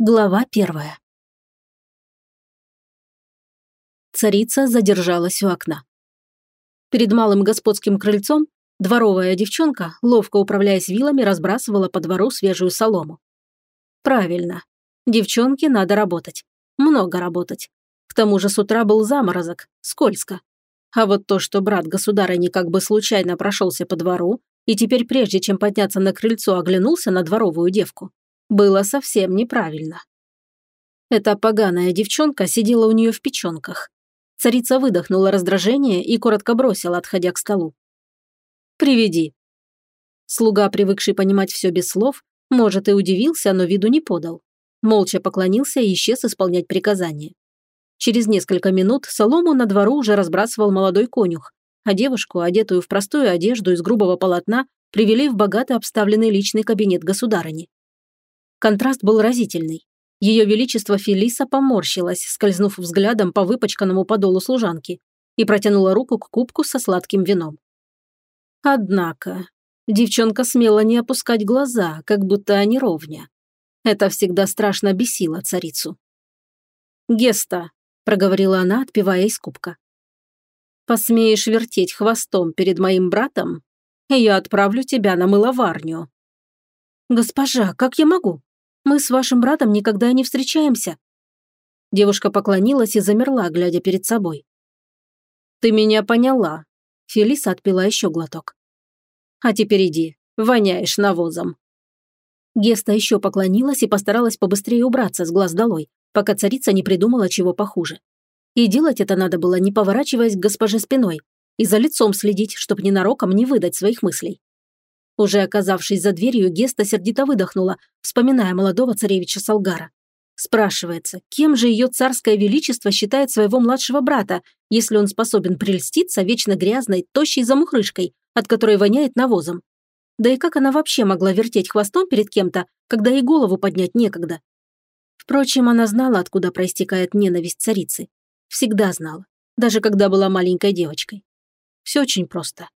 Глава первая. Царица задержалась у окна. Перед малым господским крыльцом дворовая девчонка, ловко управляясь вилами, разбрасывала по двору свежую солому. Правильно. Девчонке надо работать. Много работать. К тому же с утра был заморозок, скользко. А вот то, что брат государыни как бы случайно прошелся по двору, и теперь прежде чем подняться на крыльцо оглянулся на дворовую девку, было совсем неправильно. Эта поганая девчонка сидела у нее в печенках. Царица выдохнула раздражение и коротко бросила, отходя к столу. «Приведи». Слуга, привыкший понимать все без слов, может, и удивился, но виду не подал. Молча поклонился и исчез исполнять приказание. Через несколько минут солому на двору уже разбрасывал молодой конюх, а девушку, одетую в простую одежду из грубого полотна, привели в богато обставленный личный кабинет государыни. Контраст был разительный. Ее величество Фелиса поморщилась, скользнув взглядом по выпачканному подолу служанки, и протянула руку к кубку со сладким вином. Однако, девчонка смела не опускать глаза, как будто они ровня. Это всегда страшно бесило царицу. «Геста», – проговорила она, отпивая из кубка. «Посмеешь вертеть хвостом перед моим братом, и я отправлю тебя на мыловарню». «Госпожа, как я могу? Мы с вашим братом никогда не встречаемся». Девушка поклонилась и замерла, глядя перед собой. «Ты меня поняла». Фелиса отпила еще глоток. «А теперь иди, воняешь навозом». Геста еще поклонилась и постаралась побыстрее убраться с глаз долой, пока царица не придумала чего похуже. И делать это надо было, не поворачиваясь к госпоже спиной, и за лицом следить, чтобы ненароком не выдать своих мыслей. Уже оказавшись за дверью, Геста сердито выдохнула, вспоминая молодого царевича Салгара. Спрашивается, кем же ее царское величество считает своего младшего брата, если он способен прельститься вечно грязной, тощей замухрышкой, от которой воняет навозом? Да и как она вообще могла вертеть хвостом перед кем-то, когда ей голову поднять некогда? Впрочем, она знала, откуда проистекает ненависть царицы. Всегда знала, даже когда была маленькой девочкой. Все очень просто.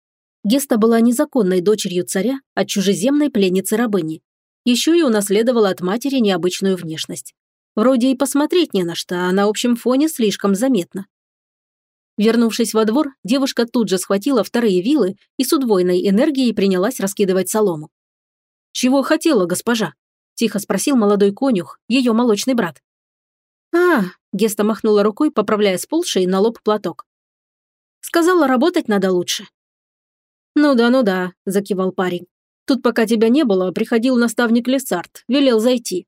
Геста была незаконной дочерью царя от чужеземной пленницы-рабыни. Еще и унаследовала от матери необычную внешность. Вроде и посмотреть не на что, а на общем фоне слишком заметно. Вернувшись во двор, девушка тут же схватила вторые вилы и с удвоенной энергией принялась раскидывать солому. «Чего хотела госпожа?» – тихо спросил молодой конюх, ее молочный брат. «А!» – Геста махнула рукой, поправляя сползший на лоб платок. «Сказала, работать надо лучше. «Ну да, ну да», – закивал парень. «Тут пока тебя не было, приходил наставник Лессард, велел зайти».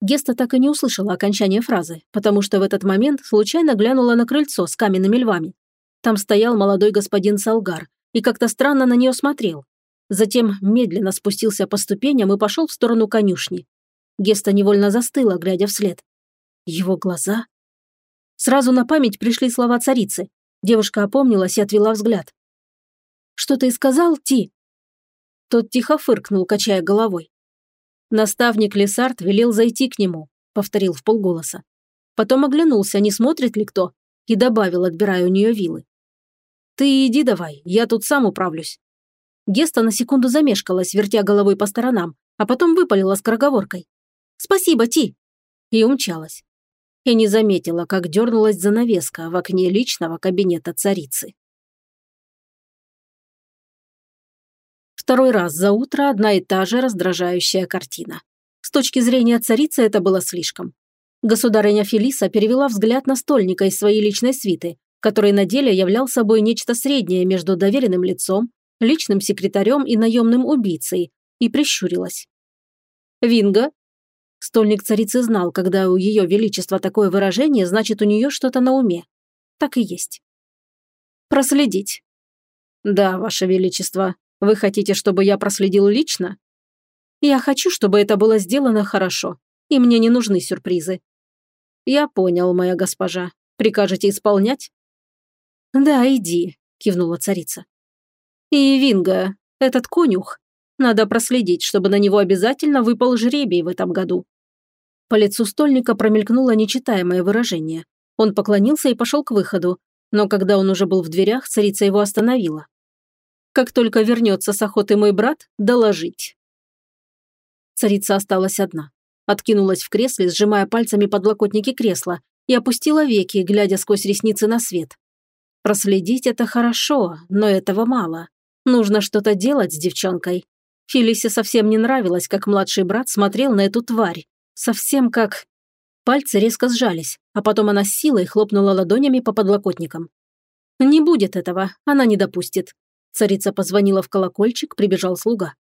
Геста так и не услышала окончания фразы, потому что в этот момент случайно глянула на крыльцо с каменными львами. Там стоял молодой господин Салгар и как-то странно на нее смотрел. Затем медленно спустился по ступеням и пошел в сторону конюшни. Геста невольно застыла, глядя вслед. Его глаза? Сразу на память пришли слова царицы. Девушка опомнилась и отвела взгляд. Что ты сказал, Ти?» Тот тихо фыркнул, качая головой. Наставник Лесард велел зайти к нему, повторил в полголоса. Потом оглянулся, не смотрит ли кто, и добавил, отбирая у нее вилы. «Ты иди давай, я тут сам управлюсь». Геста на секунду замешкалась, вертя головой по сторонам, а потом выпалила скороговоркой. «Спасибо, Ти!» И умчалась. И не заметила, как дернулась занавеска в окне личного кабинета царицы. Второй раз за утро одна и та же раздражающая картина. С точки зрения царицы это было слишком. Государыня Фелиса перевела взгляд на стольника из своей личной свиты, который на деле являл собой нечто среднее между доверенным лицом, личным секретарем и наемным убийцей, и прищурилась. «Винга?» Стольник царицы знал, когда у ее величества такое выражение, значит, у нее что-то на уме. Так и есть. «Проследить». «Да, ваше величество», вы хотите, чтобы я проследил лично? Я хочу, чтобы это было сделано хорошо, и мне не нужны сюрпризы. Я понял, моя госпожа. Прикажете исполнять? Да, иди, кивнула царица. И Винга, этот конюх, надо проследить, чтобы на него обязательно выпал жребий в этом году. По лицу стольника промелькнуло нечитаемое выражение. Он поклонился и пошел к выходу, но когда он уже был в дверях, царица его остановила. Как только вернется с охоты мой брат, доложить. Царица осталась одна. Откинулась в кресле, сжимая пальцами подлокотники кресла, и опустила веки, глядя сквозь ресницы на свет. Проследить это хорошо, но этого мало. Нужно что-то делать с девчонкой. Фелисе совсем не нравилось, как младший брат смотрел на эту тварь. Совсем как... Пальцы резко сжались, а потом она с силой хлопнула ладонями по подлокотникам. «Не будет этого, она не допустит». Царица позвонила в колокольчик, прибежал слуга.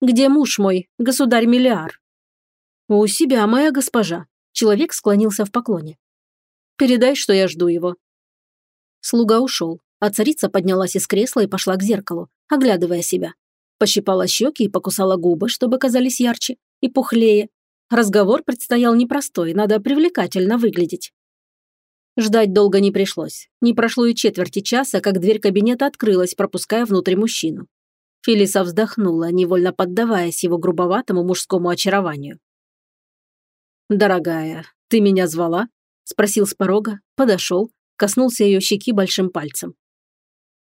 «Где муж мой, государь Миллиар?» «У себя, моя госпожа». Человек склонился в поклоне. «Передай, что я жду его». Слуга ушел, а царица поднялась из кресла и пошла к зеркалу, оглядывая себя. Пощипала щеки и покусала губы, чтобы казались ярче и пухлее. Разговор предстоял непростой, надо привлекательно выглядеть. Ждать долго не пришлось. Не прошло и четверти часа, как дверь кабинета открылась, пропуская внутрь мужчину. Фелиса вздохнула, невольно поддаваясь его грубоватому мужскому очарованию. «Дорогая, ты меня звала?» – спросил с порога, подошел, коснулся ее щеки большим пальцем.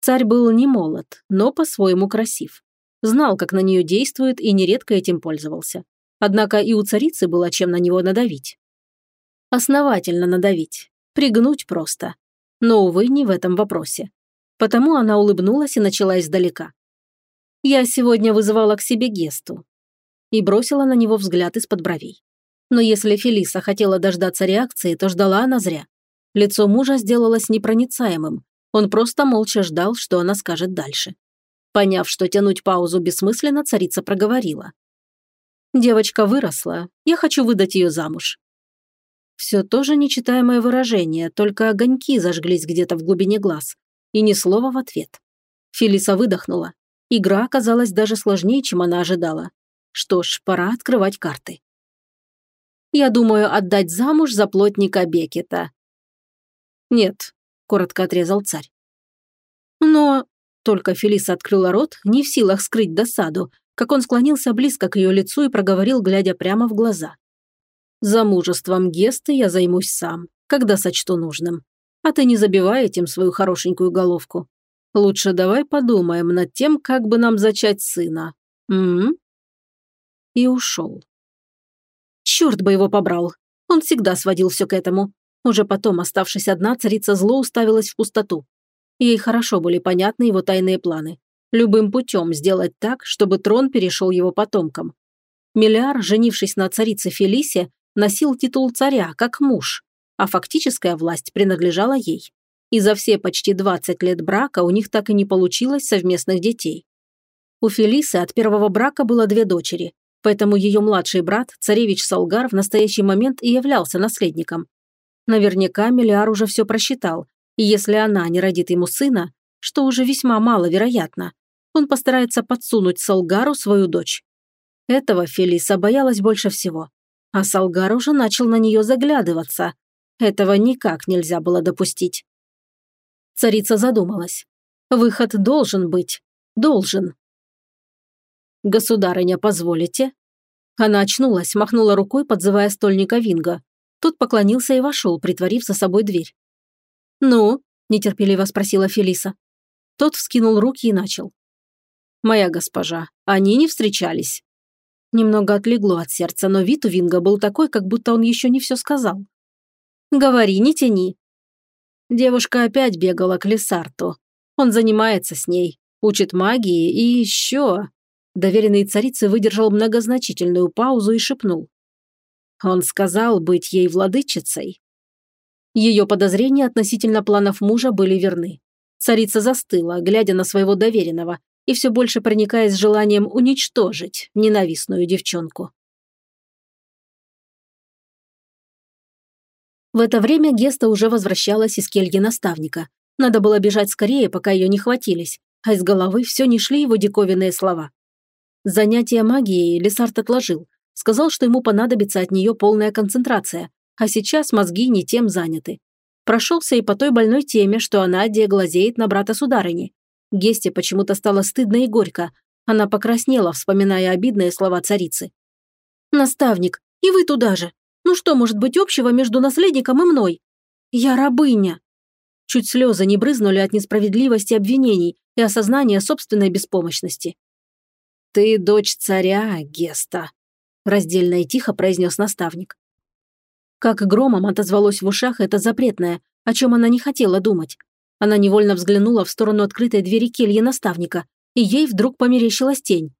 Царь был не молод, но по-своему красив. Знал, как на нее действует и нередко этим пользовался. Однако и у царицы было чем на него надавить. Основательно надавить, пригнуть просто. Но, увы, не в этом вопросе. Потому она улыбнулась и начала издалека. «Я сегодня вызывала к себе Гесту». И бросила на него взгляд из-под бровей. Но если Фелиса хотела дождаться реакции, то ждала она зря. Лицо мужа сделалось непроницаемым. Он просто молча ждал, что она скажет дальше. Поняв, что тянуть паузу бессмысленно, царица проговорила. «Девочка выросла. Я хочу выдать ее замуж». Все тоже нечитаемое выражение, только огоньки зажглись где-то в глубине глаз. И ни слова в ответ. Фелиса выдохнула. Игра оказалась даже сложнее, чем она ожидала. Что ж, пора открывать карты. «Я думаю отдать замуж за плотника Бекета». «Нет», – коротко отрезал царь. «Но...» – только Фелиса открыла рот, не в силах скрыть досаду, как он склонился близко к ее лицу и проговорил, глядя прямо в глаза. Замужеством Гесты я займусь сам, когда сочту нужным. А ты не забивай этим свою хорошенькую головку. Лучше давай подумаем над тем, как бы нам зачать сына. М, -м, И ушел. Черт бы его побрал. Он всегда сводил все к этому. Уже потом, оставшись одна, царица зло уставилась в пустоту. Ей хорошо были понятны его тайные планы. Любым путем сделать так, чтобы трон перешел его потомкам. Миллиар, женившись на царице Фелисе, носил титул царя, как муж, а фактическая власть принадлежала ей. И за все почти 20 лет брака у них так и не получилось совместных детей. У Фелисы от первого брака было две дочери, поэтому ее младший брат, царевич Салгар, в настоящий момент и являлся наследником. Наверняка Миллиар уже все просчитал, и если она не родит ему сына, что уже весьма маловероятно, он постарается подсунуть Салгару свою дочь. Этого Фелиса боялась больше всего. А Салгар уже начал на нее заглядываться. Этого никак нельзя было допустить. Царица задумалась. Выход должен быть. Должен. «Государыня, позволите?» Она очнулась, махнула рукой, подзывая стольника Винга. Тот поклонился и вошел, притворив за собой дверь. «Ну?» – нетерпеливо спросила Фелиса. Тот вскинул руки и начал. «Моя госпожа, они не встречались. Немного отлегло от сердца, но вид у Винга был такой, как будто он еще не все сказал. «Говори, не тяни». Девушка опять бегала к Лесарту. Он занимается с ней, учит магии и еще... Доверенный царице выдержал многозначительную паузу и шепнул. Он сказал быть ей владычицей. Ее подозрения относительно планов мужа были верны. Царица застыла, глядя на своего доверенного, и все больше проникаясь желанием уничтожить ненавистную девчонку. В это время Геста уже возвращалась из кельги наставника. Надо было бежать скорее, пока ее не хватились, а из головы все не шли его диковинные слова. Занятия магией Лесард отложил. Сказал, что ему понадобится от нее полная концентрация, а сейчас мозги не тем заняты. Прошелся и по той больной теме, что она глазеет на брата сударыни. Гесте почему-то стало стыдно и горько. Она покраснела, вспоминая обидные слова царицы. «Наставник, и вы туда же. Ну что может быть общего между наследником и мной? Я рабыня». Чуть слезы не брызнули от несправедливости обвинений и осознания собственной беспомощности. «Ты дочь царя, Геста». – раздельно и тихо произнес наставник. Как громом отозвалось в ушах это запретное, о чем она не хотела думать. Она невольно взглянула в сторону открытой двери кельи наставника, и ей вдруг померещилась тень.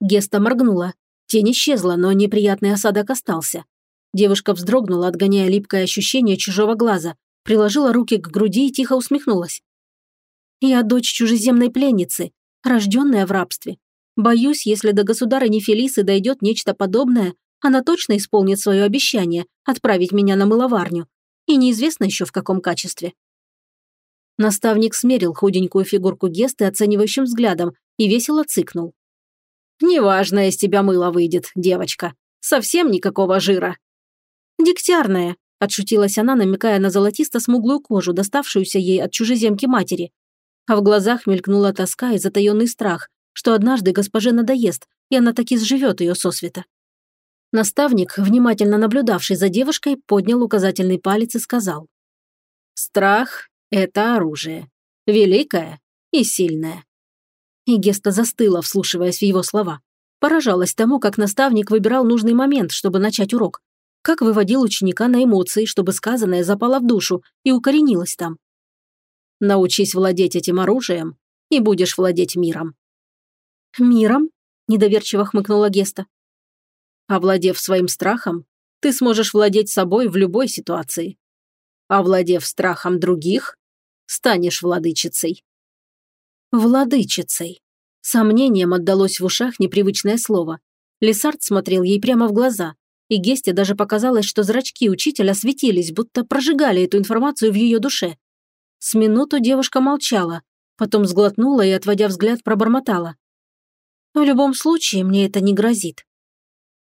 Геста моргнула. Тень исчезла, но неприятный осадок остался. Девушка вздрогнула, отгоняя липкое ощущение чужого глаза, приложила руки к груди и тихо усмехнулась. «Я дочь чужеземной пленницы, рожденная в рабстве. Боюсь, если до государыни Фелисы дойдет нечто подобное, она точно исполнит свое обещание отправить меня на мыловарню. И неизвестно еще в каком качестве. Наставник смерил худенькую фигурку Гесты оценивающим взглядом и весело цыкнул. «Неважно, из тебя мыло выйдет, девочка. Совсем никакого жира». «Дегтярная», – отшутилась она, намекая на золотисто-смуглую кожу, доставшуюся ей от чужеземки матери. А в глазах мелькнула тоска и затаенный страх, что однажды госпоже надоест, и она таки сживет ее сосвета. Наставник, внимательно наблюдавший за девушкой, поднял указательный палец и сказал. «Страх это оружие. Великое и сильное. И Геста застыла, вслушиваясь в его слова. Поражалась тому, как наставник выбирал нужный момент, чтобы начать урок. Как выводил ученика на эмоции, чтобы сказанное запало в душу и укоренилось там. Научись владеть этим оружием, и будешь владеть миром. «Миром?» – недоверчиво хмыкнула Геста. Овладев своим страхом, ты сможешь владеть собой в любой ситуации. Овладев страхом других, станешь владычицей». «Владычицей». Сомнением отдалось в ушах непривычное слово. Лесард смотрел ей прямо в глаза, и Гесте даже показалось, что зрачки учителя светились, будто прожигали эту информацию в ее душе. С минуту девушка молчала, потом сглотнула и, отводя взгляд, пробормотала. «В любом случае, мне это не грозит».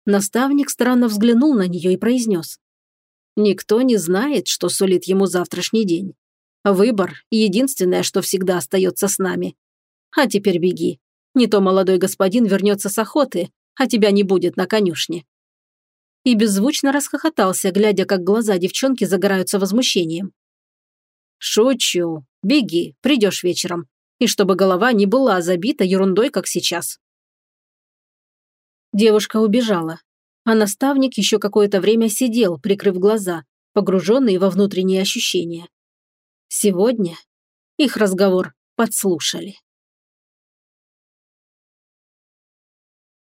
Наставник странно взглянул на нее и произнес. «Никто не знает, что сулит ему завтрашний день. Выбор – единственное, что всегда остается с нами. А теперь беги. Не то молодой господин вернется с охоты, а тебя не будет на конюшне». И беззвучно расхохотался, глядя, как глаза девчонки загораются возмущением. «Шучу. Беги, придешь вечером. И чтобы голова не была забита ерундой, как сейчас». Девушка убежала, а наставник еще какое-то время сидел, прикрыв глаза, погруженный во внутренние ощущения. Сегодня их разговор подслушали.